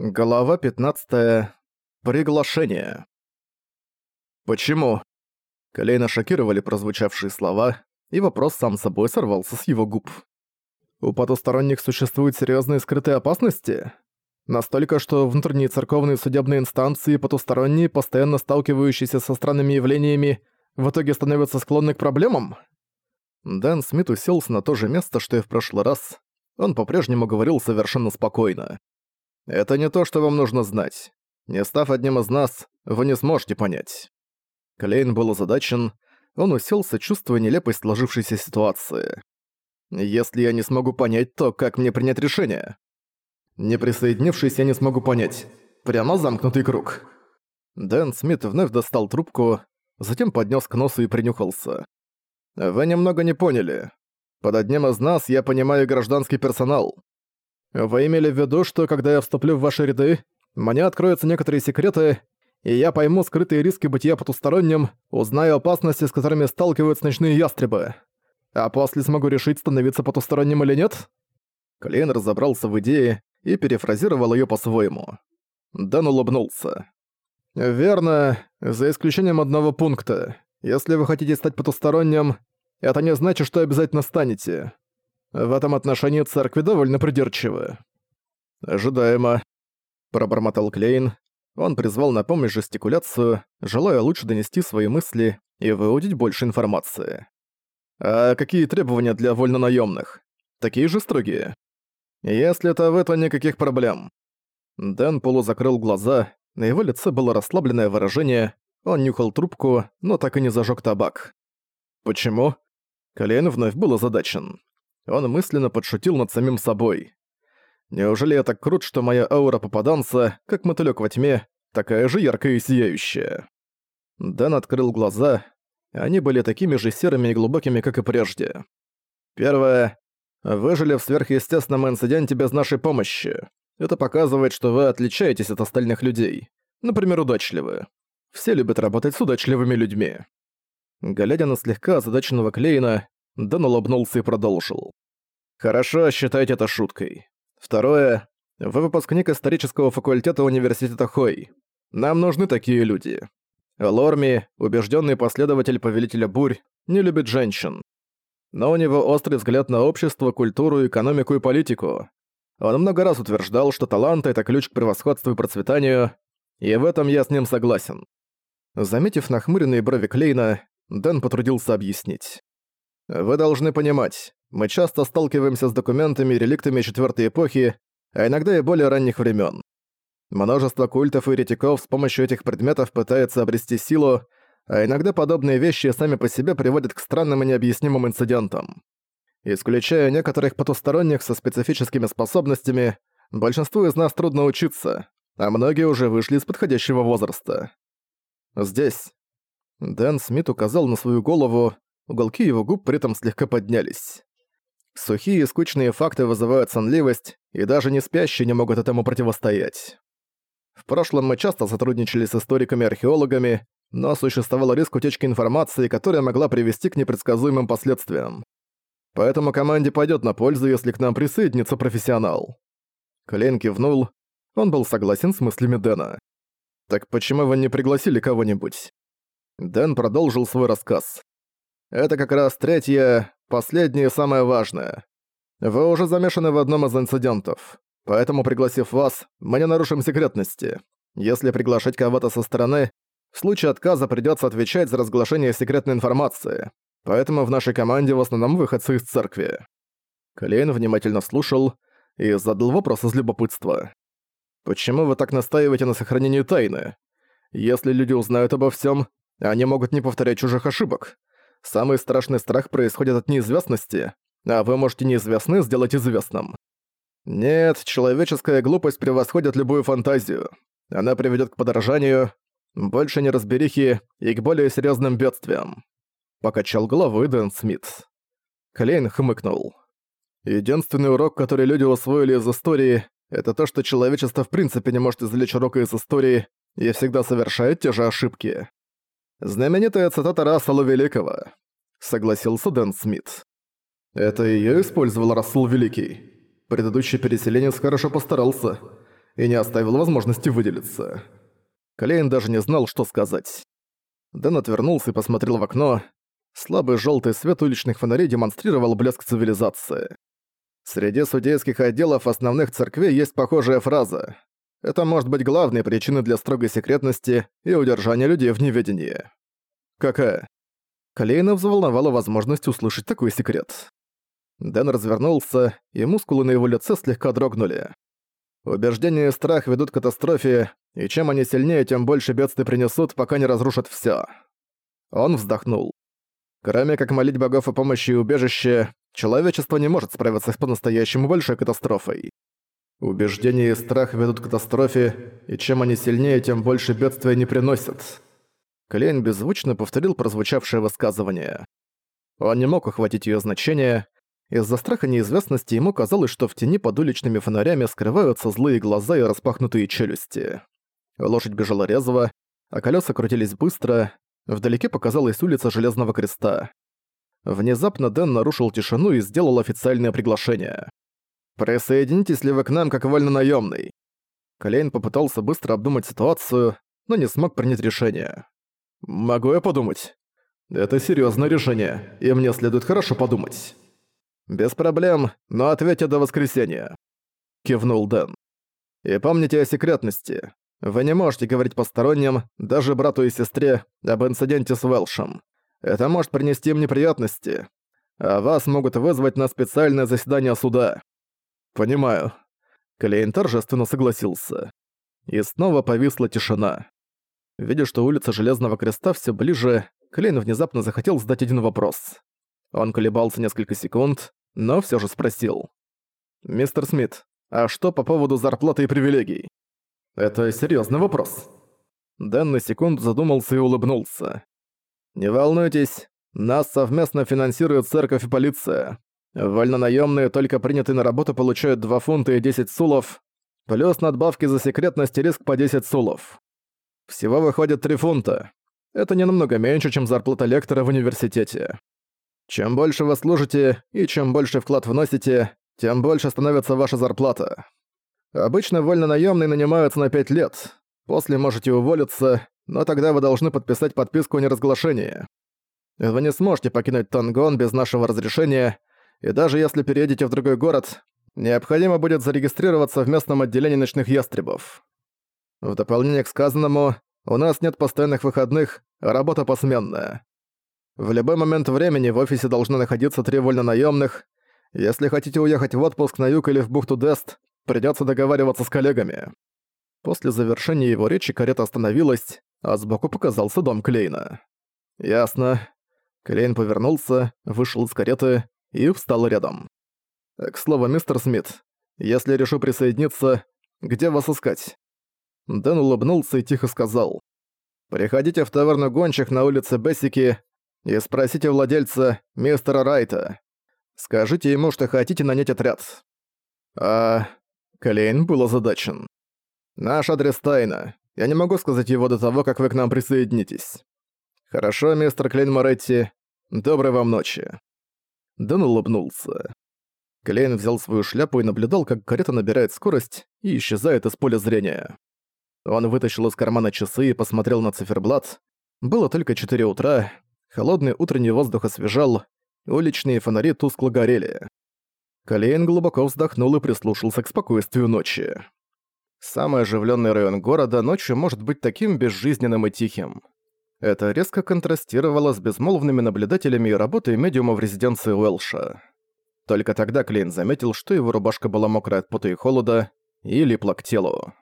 Глава 15. Приглашение. «Почему?» Колейна шокировали прозвучавшие слова, и вопрос сам собой сорвался с его губ. «У потусторонних существуют серьезные скрытые опасности? Настолько, что внутренние церковные судебные инстанции потусторонние, постоянно сталкивающиеся со странными явлениями, в итоге становятся склонны к проблемам?» Дэн Смит уселся на то же место, что и в прошлый раз. Он по-прежнему говорил совершенно спокойно. Это не то, что вам нужно знать. Не став одним из нас, вы не сможете понять». Клейн был озадачен, он уселся, чувствуя нелепость сложившейся ситуации. «Если я не смогу понять, то как мне принять решение?» «Не присоединившись, я не смогу понять. Прямо замкнутый круг». Дэн Смит вновь достал трубку, затем поднес к носу и принюхался. «Вы немного не поняли. Под одним из нас я понимаю гражданский персонал. Вы имели в виду, что когда я вступлю в ваши ряды, мне откроются некоторые секреты, и я пойму скрытые риски бытия потусторонним, узнаю опасности, с которыми сталкиваются ночные ястребы. А после смогу решить, становиться потусторонним или нет? Клейн разобрался в идее и перефразировал ее по-своему. Дэн улыбнулся. «Верно, за исключением одного пункта. Если вы хотите стать потусторонним, это не значит, что обязательно станете. В этом отношении церкви довольно придирчивы. «Ожидаемо», — пробормотал Клейн. Он призвал на помощь жестикуляцию, желая лучше донести свои мысли и выудить больше информации. «А какие требования для вольнонаёмных? Такие же строгие?» «Если это в это никаких проблем». Дэн полузакрыл глаза, на его лице было расслабленное выражение, он нюхал трубку, но так и не зажег табак. «Почему?» Клейн вновь был озадачен. Он мысленно подшутил над самим собой. Неужели я так крут, что моя аура попаданца, как мотылёк во тьме, такая же яркая и сияющая? Дэн открыл глаза. Они были такими же серыми и глубокими, как и прежде. Первое. Выжили в сверхъестественном инциденте без нашей помощи. Это показывает, что вы отличаетесь от остальных людей. Например, удачливы. Все любят работать с удачливыми людьми. Глядя на слегка озадаченного Клейна, Дэн улыбнулся и продолжил. «Хорошо, считайте это шуткой. Второе. Вы выпускник исторического факультета университета Хой. Нам нужны такие люди. Лорми, убежденный последователь Повелителя Бурь, не любит женщин. Но у него острый взгляд на общество, культуру, экономику и политику. Он много раз утверждал, что талант — это ключ к превосходству и процветанию, и в этом я с ним согласен. Заметив нахмуренные брови Клейна, Дэн потрудился объяснить. Вы должны понимать, мы часто сталкиваемся с документами и реликтами четвертой эпохи, а иногда и более ранних времен. Множество культов и еретиков с помощью этих предметов пытается обрести силу, а иногда подобные вещи сами по себе приводят к странным и необъяснимым инцидентам. Исключая некоторых потусторонних со специфическими способностями, большинству из нас трудно учиться, а многие уже вышли из подходящего возраста. Здесь. Дэн Смит указал на свою голову, Уголки его губ при этом слегка поднялись. Сухие и скучные факты вызывают сонливость, и даже не спящие не могут этому противостоять. В прошлом мы часто сотрудничали с историками и археологами, но существовал риск утечки информации, которая могла привести к непредсказуемым последствиям. Поэтому команде пойдет на пользу, если к нам присоединится профессионал. Клейн кивнул, он был согласен с мыслями Дэна. «Так почему вы не пригласили кого-нибудь?» Дэн продолжил свой рассказ. Это как раз третье, последнее и самое важное. Вы уже замешаны в одном из инцидентов. Поэтому, пригласив вас, мы не нарушим секретности. Если приглашать кого-то со стороны, в случае отказа придётся отвечать за разглашение секретной информации. Поэтому в нашей команде в основном выходцы из церкви. Клейн внимательно слушал и задал вопрос из любопытства. «Почему вы так настаиваете на сохранении тайны? Если люди узнают обо всем, они могут не повторять чужих ошибок. Самый страшный страх происходит от неизвестности, а вы можете неизвестное сделать известным. Нет, человеческая глупость превосходит любую фантазию. Она приведет к подорожанию, больше неразберихи и к более серьезным бедствиям. Покачал головой Дэн Смит. Клейн хмыкнул. Единственный урок, который люди усвоили из истории, это то, что человечество в принципе не может извлечь урока из истории и всегда совершает те же ошибки. «Знаменитая цитата Рассела Великого», — согласился Дэн Смит. «Это её использовал Рассел Великий. Предыдущий переселенец хорошо постарался. и не оставил возможности выделиться. Клейн даже не знал, что сказать. Дэн отвернулся и посмотрел в окно. Слабый желтый свет уличных фонарей демонстрировал блеск цивилизации. Среди судейских отделов основных церквей есть похожая фраза. Это может быть главной причиной для строгой секретности и удержания людей в неведении. Какая? Клейна взволновала возможность услышать такой секрет. Дэн развернулся, и мускулы на его лице слегка дрогнули. Убеждение и страх ведут к катастрофе, и чем они сильнее, тем больше бедствий принесут, пока не разрушат всё. Он вздохнул. Кроме как молить богов о помощи и убежище, человечество не может справиться с по-настоящему большой катастрофой. Убеждение и страх ведут к катастрофе, и чем они сильнее, тем больше бедствия не приносят. Клейн беззвучно повторил прозвучавшее высказывание. Он не мог ухватить её значение. Из-за страха неизвестности ему казалось, что в тени под уличными фонарями скрываются злые глаза и распахнутые челюсти. Лошадь бежала резво, а колёса крутились быстро. Вдалеке показалась улица Железного Креста. Внезапно Дэн нарушил тишину и сделал официальное приглашение. «Присоединитесь ли вы к нам как вольнонаёмный?» Клейн попытался быстро обдумать ситуацию, но не смог принять решение. «Могу я подумать?» «Это серьёзное решение, и мне следует хорошо подумать». «Без проблем, но ответьте до воскресенья», — кивнул Дэн. «И помните о секретности. Вы не можете говорить посторонним, даже брату и сестре, об инциденте с Велшем. Это может принести им неприятности, а вас могут вызвать на специальное заседание суда». «Понимаю». Клейн торжественно согласился. И снова повисла тишина. Видя, что улица Железного Креста все ближе, Клейн внезапно захотел задать один вопрос. Он колебался несколько секунд, но все же спросил. «Мистер Смит, а что по поводу зарплаты и привилегий?» «Это серьезный вопрос». Дэн на секунду задумался и улыбнулся. «Не волнуйтесь, нас совместно финансирует церковь и полиция. Вольнонаёмные, только принятые на работу, получают 2 фунта и 10 сулов, плюс надбавки за секретность и риск по 10 сулов. Всего выходит 3 фунта. Это не намного меньше, чем зарплата лектора в университете. Чем больше вы служите и чем больше вклад вносите, тем больше становится ваша зарплата. Обычно вольно-наёмные нанимаются на 5 лет. После можете уволиться, но тогда вы должны подписать подписку о неразглашении. Вы не сможете покинуть Тангон без нашего разрешения, и даже если переедете в другой город, необходимо будет зарегистрироваться в местном отделении ночных ястребов. В дополнение к сказанному, у нас нет постоянных выходных, а работа посменная. В любой момент времени в офисе должны находиться три вольнонаёмных. Если хотите уехать в отпуск на юг или в бухту Дест, придётся договариваться с коллегами». После завершения его речи карета остановилась, а сбоку показался дом Клейна. «Ясно». Клейн повернулся, вышел из кареты и встал рядом. «К слову, мистер Смит, если решу присоединиться, где вас искать?» Дэн улыбнулся и тихо сказал. «Приходите в таверну гончих на улице Бессики и спросите владельца, мистера Райта. Скажите ему, что хотите нанять отряд». А... Клейн был озадачен. «Наш адрес тайна. Я не могу сказать его до того, как вы к нам присоединитесь». «Хорошо, мистер Клейн Моретти. Доброй вам ночи». Дэн улыбнулся. Клейн взял свою шляпу и наблюдал, как карета набирает скорость и исчезает из поля зрения. Он вытащил из кармана часы и посмотрел на циферблат. Было только 4 утра, холодный утренний воздух освежал, уличные фонари тускло горели. Калейн глубоко вздохнул и прислушался к спокойствию ночи. Самый оживленный район города ночью может быть таким безжизненным и тихим. Это резко контрастировало с безмолвными наблюдателями и работой медиума в резиденции Уэлша. Только тогда Клейн заметил, что его рубашка была мокрая от пота и холода и липла к телу.